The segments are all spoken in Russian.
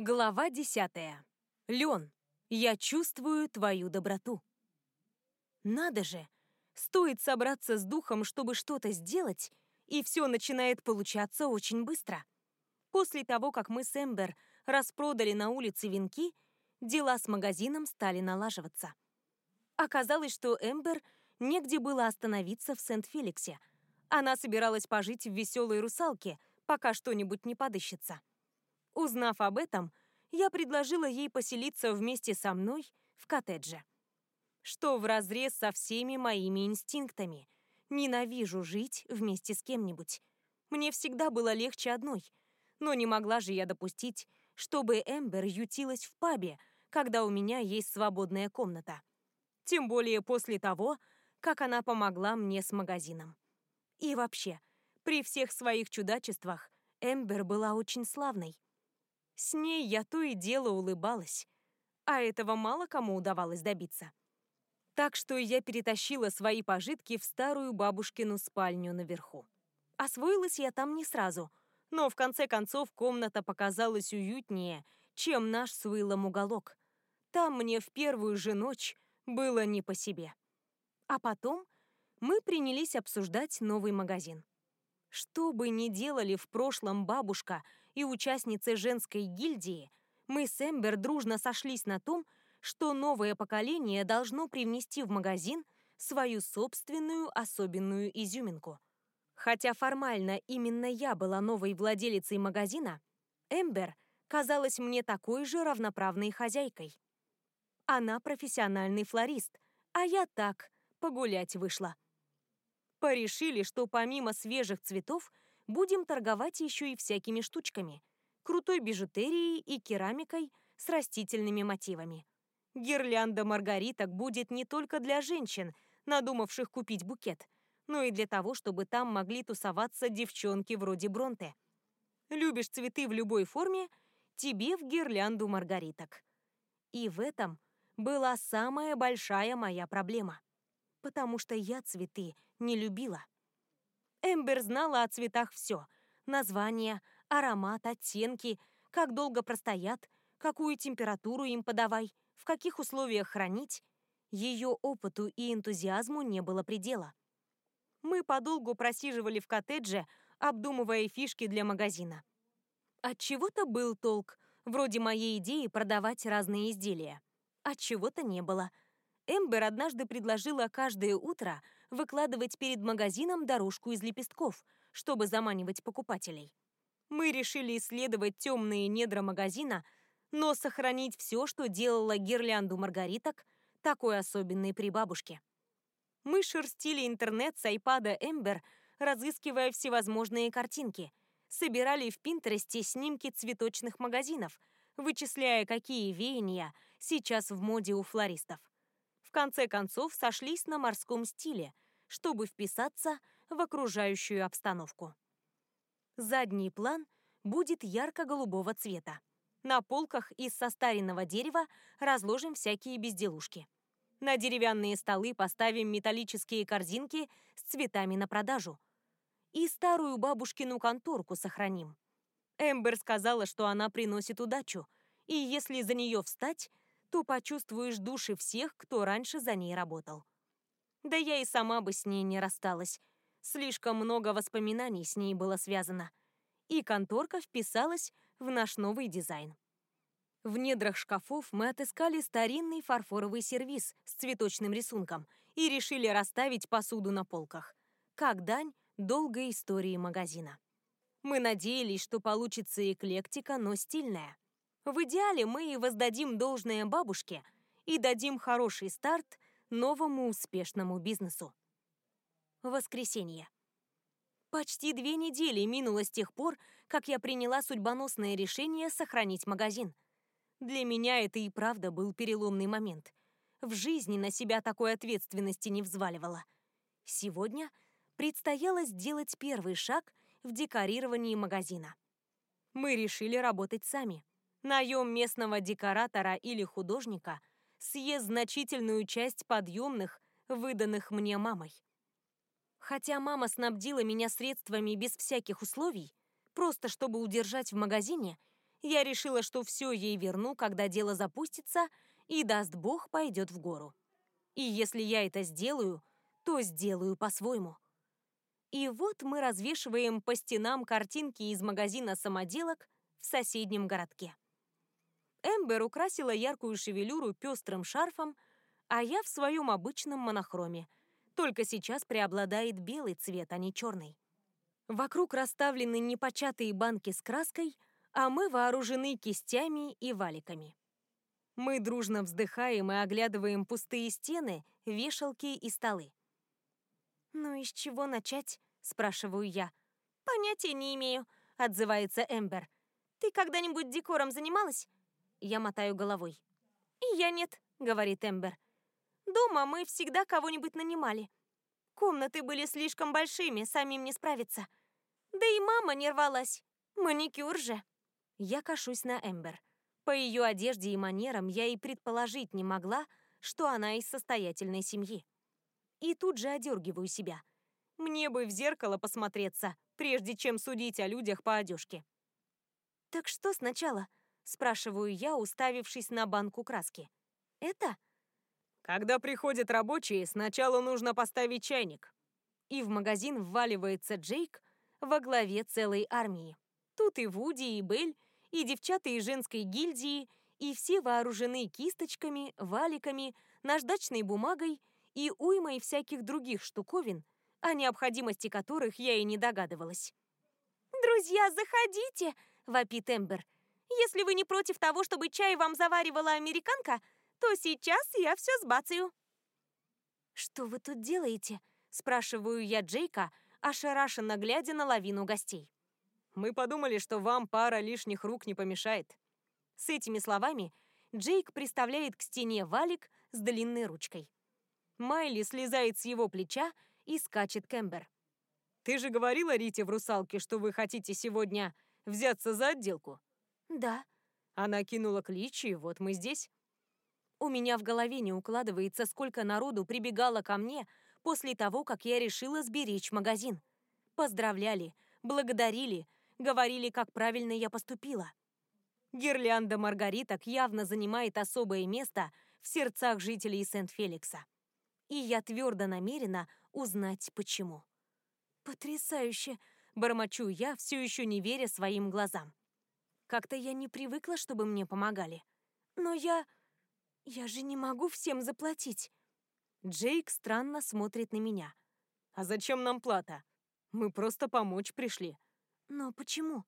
Глава десятая. Лен, я чувствую твою доброту. Надо же, стоит собраться с духом, чтобы что-то сделать, и все начинает получаться очень быстро. После того, как мы с Эмбер распродали на улице венки, дела с магазином стали налаживаться. Оказалось, что Эмбер негде было остановиться в Сент-Феликсе. Она собиралась пожить в веселой русалке, пока что-нибудь не подыщется. Узнав об этом, я предложила ей поселиться вместе со мной в коттедже. Что вразрез со всеми моими инстинктами. Ненавижу жить вместе с кем-нибудь. Мне всегда было легче одной. Но не могла же я допустить, чтобы Эмбер ютилась в пабе, когда у меня есть свободная комната. Тем более после того, как она помогла мне с магазином. И вообще, при всех своих чудачествах Эмбер была очень славной. С ней я то и дело улыбалась, а этого мало кому удавалось добиться. Так что я перетащила свои пожитки в старую бабушкину спальню наверху. Освоилась я там не сразу, но в конце концов комната показалась уютнее, чем наш с Уиллом уголок. Там мне в первую же ночь было не по себе. А потом мы принялись обсуждать новый магазин. Что бы ни делали в прошлом бабушка и участницы женской гильдии, мы с Эмбер дружно сошлись на том, что новое поколение должно привнести в магазин свою собственную особенную изюминку. Хотя формально именно я была новой владелицей магазина, Эмбер казалась мне такой же равноправной хозяйкой. Она профессиональный флорист, а я так, погулять вышла. Порешили, что помимо свежих цветов будем торговать еще и всякими штучками. Крутой бижутерией и керамикой с растительными мотивами. Гирлянда маргариток будет не только для женщин, надумавших купить букет, но и для того, чтобы там могли тусоваться девчонки вроде Бронте. Любишь цветы в любой форме, тебе в гирлянду маргариток. И в этом была самая большая моя проблема потому что я цветы не любила. Эмбер знала о цветах все. Название, аромат, оттенки, как долго простоят, какую температуру им подавай, в каких условиях хранить. Ее опыту и энтузиазму не было предела. Мы подолгу просиживали в коттедже, обдумывая фишки для магазина. От чего-то был толк, вроде моей идеи продавать разные изделия. От чего-то не было – Эмбер однажды предложила каждое утро выкладывать перед магазином дорожку из лепестков, чтобы заманивать покупателей. Мы решили исследовать темные недра магазина, но сохранить все, что делала гирлянду маргариток, такой особенной при бабушке. Мы шерстили интернет с айпада Эмбер, разыскивая всевозможные картинки, собирали в Пинтересте снимки цветочных магазинов, вычисляя, какие веяния сейчас в моде у флористов конце концов сошлись на морском стиле, чтобы вписаться в окружающую обстановку. Задний план будет ярко-голубого цвета. На полках из состаренного дерева разложим всякие безделушки. На деревянные столы поставим металлические корзинки с цветами на продажу. И старую бабушкину конторку сохраним. Эмбер сказала, что она приносит удачу, и если за нее встать, то почувствуешь души всех, кто раньше за ней работал. Да я и сама бы с ней не рассталась. Слишком много воспоминаний с ней было связано. И конторка вписалась в наш новый дизайн. В недрах шкафов мы отыскали старинный фарфоровый сервиз с цветочным рисунком и решили расставить посуду на полках, как дань долгой истории магазина. Мы надеялись, что получится эклектика, но стильная. В идеале мы и воздадим должное бабушке и дадим хороший старт новому успешному бизнесу. Воскресенье. Почти две недели минуло с тех пор, как я приняла судьбоносное решение сохранить магазин. Для меня это и правда был переломный момент. В жизни на себя такой ответственности не взваливала. Сегодня предстояло сделать первый шаг в декорировании магазина. Мы решили работать сами. Наем местного декоратора или художника съест значительную часть подъемных, выданных мне мамой. Хотя мама снабдила меня средствами без всяких условий, просто чтобы удержать в магазине, Я решила, что все ей верну, когда дело запустится, и, даст бог, пойдет в гору. И если я это сделаю, то сделаю по-своему. И вот мы развешиваем по стенам картинки из магазина самоделок в соседнем городке. Эмбер украсила яркую шевелюру пестрым шарфом, а я в своем обычном монохроме. Только сейчас преобладает белый цвет, а не черный. Вокруг расставлены непочатые банки с краской, а мы вооружены кистями и валиками. Мы дружно вздыхаем и оглядываем пустые стены, вешалки и столы. «Ну и с чего начать?» – спрашиваю я. «Понятия не имею», – отзывается Эмбер. «Ты когда-нибудь декором занималась?» Я мотаю головой. «И я нет», — говорит Эмбер. «Дома мы всегда кого-нибудь нанимали. Комнаты были слишком большими, самим не справиться. Да и мама не рвалась. Маникюр же». Я кашусь на Эмбер. По ее одежде и манерам я и предположить не могла, что она из состоятельной семьи. И тут же одергиваю себя. Мне бы в зеркало посмотреться, прежде чем судить о людях по одежке. «Так что сначала?» Спрашиваю я, уставившись на банку краски. Это? Когда приходят рабочие, сначала нужно поставить чайник. И в магазин вваливается Джейк во главе целой армии. Тут и Вуди, и Белль, и девчата из женской гильдии, и все вооружены кисточками, валиками, наждачной бумагой и уймой всяких других штуковин, о необходимости которых я и не догадывалась. «Друзья, заходите!» — вопит Эмбер. Если вы не против того, чтобы чай вам заваривала американка, то сейчас я все сбацаю». «Что вы тут делаете?» – спрашиваю я Джейка, ошарашенно глядя на лавину гостей. «Мы подумали, что вам пара лишних рук не помешает». С этими словами Джейк приставляет к стене валик с длинной ручкой. Майли слезает с его плеча и скачет Кэмбер. «Ты же говорила Рите в «Русалке», что вы хотите сегодня взяться за отделку?» «Да». Она кинула клич, и вот мы здесь. У меня в голове не укладывается, сколько народу прибегало ко мне после того, как я решила сберечь магазин. Поздравляли, благодарили, говорили, как правильно я поступила. Гирлянда маргариток явно занимает особое место в сердцах жителей Сент-Феликса. И я твердо намерена узнать, почему. «Потрясающе!» – бормочу я, все еще не веря своим глазам. Как-то я не привыкла, чтобы мне помогали. Но я... Я же не могу всем заплатить. Джейк странно смотрит на меня. А зачем нам плата? Мы просто помочь пришли. Но почему?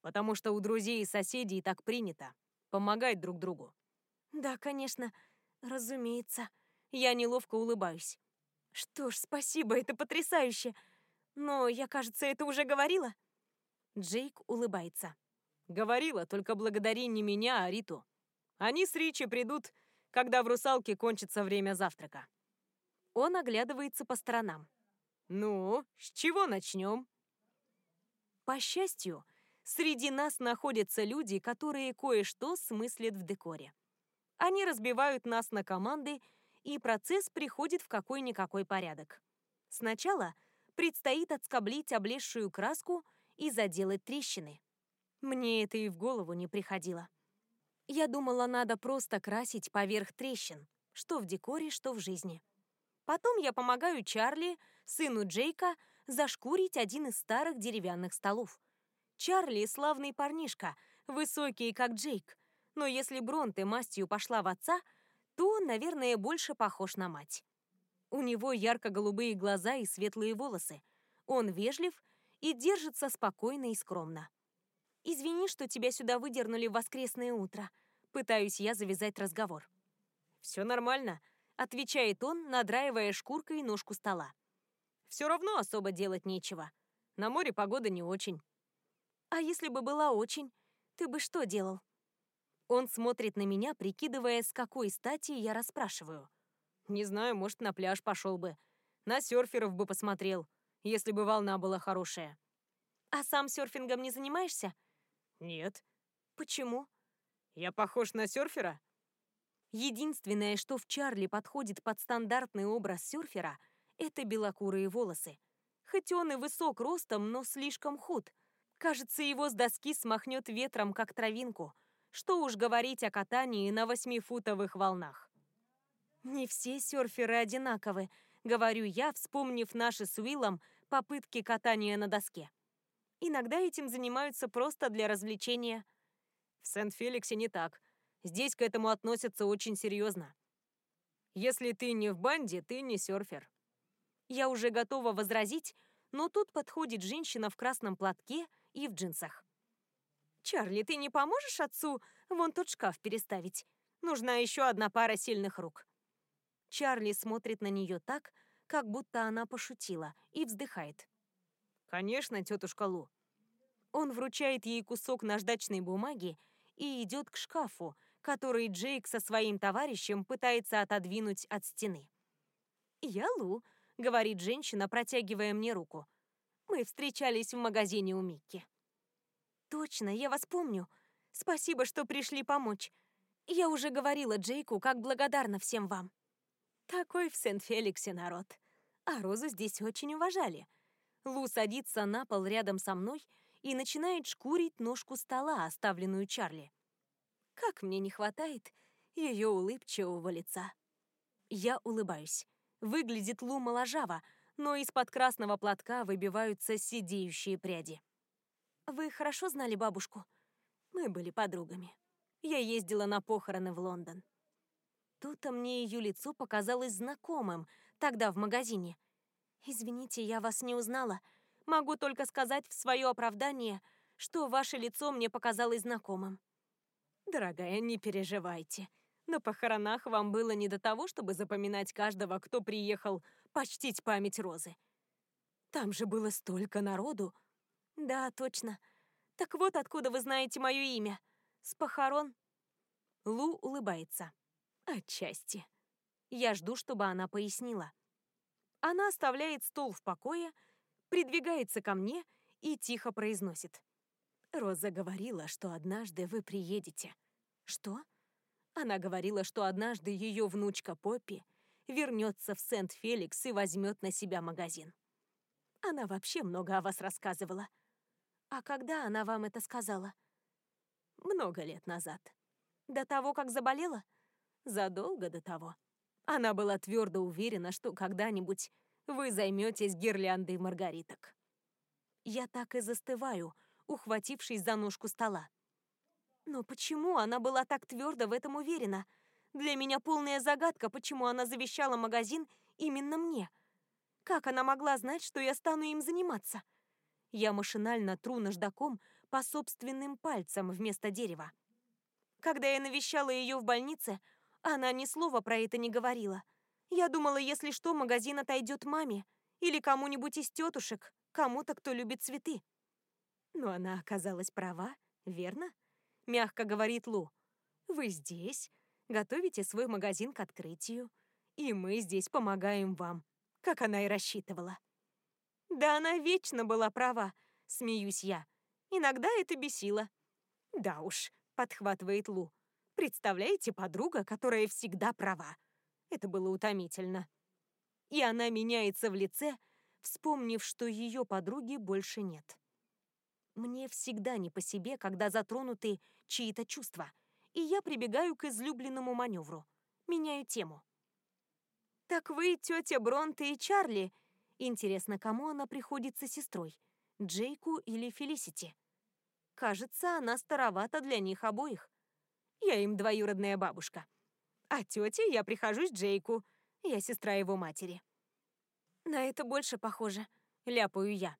Потому что у друзей и соседей так принято. Помогать друг другу. Да, конечно. Разумеется. Я неловко улыбаюсь. Что ж, спасибо, это потрясающе. Но я, кажется, это уже говорила. Джейк улыбается. Говорила, только благодари не меня, а Риту. Они с Ричи придут, когда в «Русалке» кончится время завтрака. Он оглядывается по сторонам. Ну, с чего начнем? По счастью, среди нас находятся люди, которые кое-что смыслят в декоре. Они разбивают нас на команды, и процесс приходит в какой-никакой порядок. Сначала предстоит отскоблить облезшую краску и заделать трещины. Мне это и в голову не приходило. Я думала, надо просто красить поверх трещин, что в декоре, что в жизни. Потом я помогаю Чарли, сыну Джейка, зашкурить один из старых деревянных столов. Чарли — славный парнишка, высокий, как Джейк, но если Бронте мастью пошла в отца, то он, наверное, больше похож на мать. У него ярко-голубые глаза и светлые волосы. Он вежлив и держится спокойно и скромно. «Извини, что тебя сюда выдернули в воскресное утро». Пытаюсь я завязать разговор. «Все нормально», — отвечает он, надраивая шкуркой ножку стола. «Все равно особо делать нечего. На море погода не очень». «А если бы была очень, ты бы что делал?» Он смотрит на меня, прикидывая, с какой стати я расспрашиваю. «Не знаю, может, на пляж пошел бы. На серферов бы посмотрел, если бы волна была хорошая». «А сам серфингом не занимаешься?» Нет. Почему? Я похож на серфера? Единственное, что в Чарли подходит под стандартный образ серфера, это белокурые волосы. Хоть он и высок ростом, но слишком худ. Кажется, его с доски смахнет ветром, как травинку. Что уж говорить о катании на восьмифутовых волнах. Не все серферы одинаковы, говорю я, вспомнив наши с Уиллом попытки катания на доске. Иногда этим занимаются просто для развлечения. В Сент-Феликсе не так. Здесь к этому относятся очень серьезно. Если ты не в банде, ты не серфер. Я уже готова возразить, но тут подходит женщина в красном платке и в джинсах. «Чарли, ты не поможешь отцу вон тот шкаф переставить? Нужна еще одна пара сильных рук». Чарли смотрит на нее так, как будто она пошутила, и вздыхает. «Конечно, тетушка Лу». Он вручает ей кусок наждачной бумаги и идет к шкафу, который Джейк со своим товарищем пытается отодвинуть от стены. «Я Лу», — говорит женщина, протягивая мне руку. «Мы встречались в магазине у Микки». «Точно, я вас помню. Спасибо, что пришли помочь. Я уже говорила Джейку, как благодарна всем вам». Такой в Сент-Феликсе народ. А Розу здесь очень уважали. Лу садится на пол рядом со мной и начинает шкурить ножку стола, оставленную Чарли. Как мне не хватает ее улыбчивого лица. Я улыбаюсь. Выглядит Лу моложаво, но из-под красного платка выбиваются сидеющие пряди. Вы хорошо знали бабушку? Мы были подругами. Я ездила на похороны в Лондон. Тут-то мне ее лицо показалось знакомым, тогда в магазине. «Извините, я вас не узнала. Могу только сказать в свое оправдание, что ваше лицо мне показалось знакомым». «Дорогая, не переживайте. На похоронах вам было не до того, чтобы запоминать каждого, кто приехал почтить память Розы. Там же было столько народу». «Да, точно. Так вот откуда вы знаете мое имя. С похорон?» Лу улыбается. «Отчасти. Я жду, чтобы она пояснила». Она оставляет стол в покое, придвигается ко мне и тихо произносит. Роза говорила, что однажды вы приедете. Что? Она говорила, что однажды ее внучка Поппи вернется в Сент-Феликс и возьмет на себя магазин. Она вообще много о вас рассказывала. А когда она вам это сказала? Много лет назад. До того, как заболела? Задолго до того. Она была твердо уверена, что когда-нибудь вы займетесь гирляндой маргариток. Я так и застываю, ухватившись за ножку стола. Но почему она была так твердо в этом уверена? Для меня полная загадка, почему она завещала магазин именно мне. Как она могла знать, что я стану им заниматься? Я машинально тру наждаком по собственным пальцам вместо дерева. Когда я навещала ее в больнице, она ни слова про это не говорила. Я думала, если что, магазин отойдет маме или кому-нибудь из тетушек, кому-то, кто любит цветы. Но она оказалась права, верно? Мягко говорит Лу. Вы здесь, готовите свой магазин к открытию, и мы здесь помогаем вам, как она и рассчитывала. Да она вечно была права, смеюсь я. Иногда это бесило. Да уж, подхватывает Лу. Представляете, подруга, которая всегда права. Это было утомительно. И она меняется в лице, вспомнив, что ее подруги больше нет. Мне всегда не по себе, когда затронуты чьи-то чувства, и я прибегаю к излюбленному маневру. Меняю тему. «Так вы тетя Бронте и Чарли. Интересно, кому она приходится сестрой? Джейку или Фелисити?» Кажется, она старовата для них обоих. Я им двоюродная бабушка. А тете я прихожусь Джейку. Я сестра его матери. На это больше похоже, ляпаю я.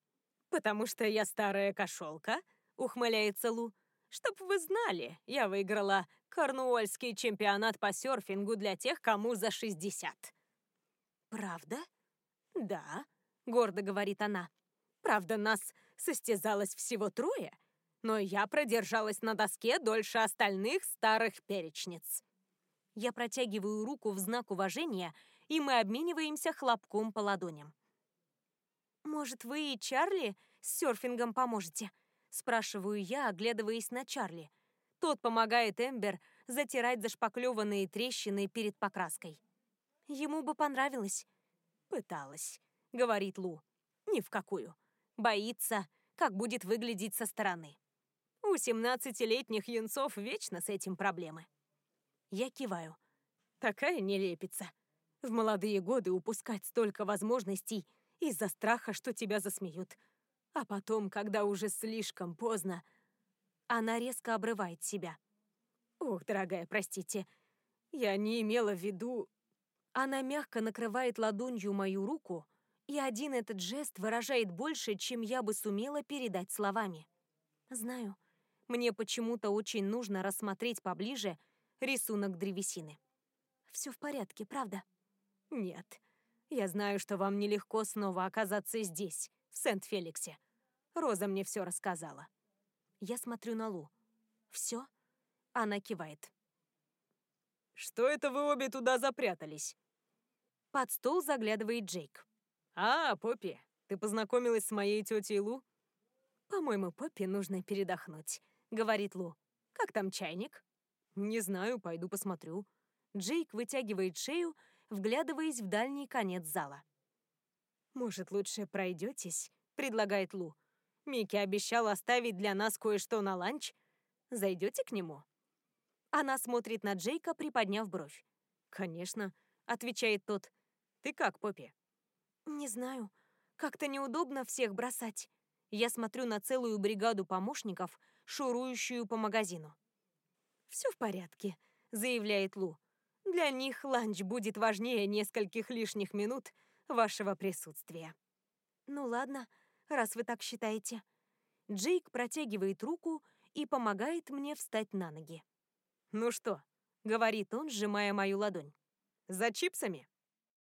«Потому что я старая кошелка», — ухмыляется Лу. «Чтоб вы знали, я выиграла корнуольский чемпионат по серфингу для тех, кому за 60». «Правда?» «Да», — гордо говорит она. «Правда, нас состязалось всего трое, но я продержалась на доске дольше остальных старых перечниц». Я протягиваю руку в знак уважения, и мы обмениваемся хлопком по ладоням. «Может, вы и Чарли с серфингом поможете?» Спрашиваю я, оглядываясь на Чарли. Тот помогает Эмбер затирать зашпаклеванные трещины перед покраской. Ему бы понравилось. «Пыталась», — говорит Лу. «Ни в какую. Боится, как будет выглядеть со стороны. У 17-летних юнцов вечно с этим проблемы. Я киваю. Такая нелепица. В молодые годы упускать столько возможностей из-за страха, что тебя засмеют. А потом, когда уже слишком поздно, она резко обрывает себя. «Ох, дорогая, простите, я не имела в виду...» Она мягко накрывает ладонью мою руку, и один этот жест выражает больше, чем я бы сумела передать словами. Знаю, мне почему-то очень нужно рассмотреть поближе рисунок древесины. Все в порядке, правда? Нет. Я знаю, что вам нелегко снова оказаться здесь, в Сент-Феликсе. Роза мне все рассказала. Я смотрю на Лу. Все? Она кивает. Что это вы обе туда запрятались? Под стол заглядывает Джейк. А, Поппи, ты познакомилась с моей тетей Лу? По-моему, Поппи нужно передохнуть, говорит Лу. Как там чайник? Не знаю, пойду посмотрю. Джейк вытягивает шею, вглядываясь в дальний конец зала. «Может, лучше пройдетесь?» — предлагает Лу. Микки обещал оставить для нас кое-что на ланч. Зайдете к нему?» Она смотрит на Джейка, приподняв бровь. «Конечно», — отвечает тот. «Ты как, Поппи?» «Не знаю. Как-то неудобно всех бросать. Я смотрю на целую бригаду помощников, шурующую по магазину». «Все в порядке», — заявляет Лу. «Для них ланч будет важнее нескольких лишних минут вашего присутствия». «Ну ладно», раз вы так считаете. Джейк протягивает руку и помогает мне встать на ноги. «Ну что?» — говорит он, сжимая мою ладонь. «За чипсами?»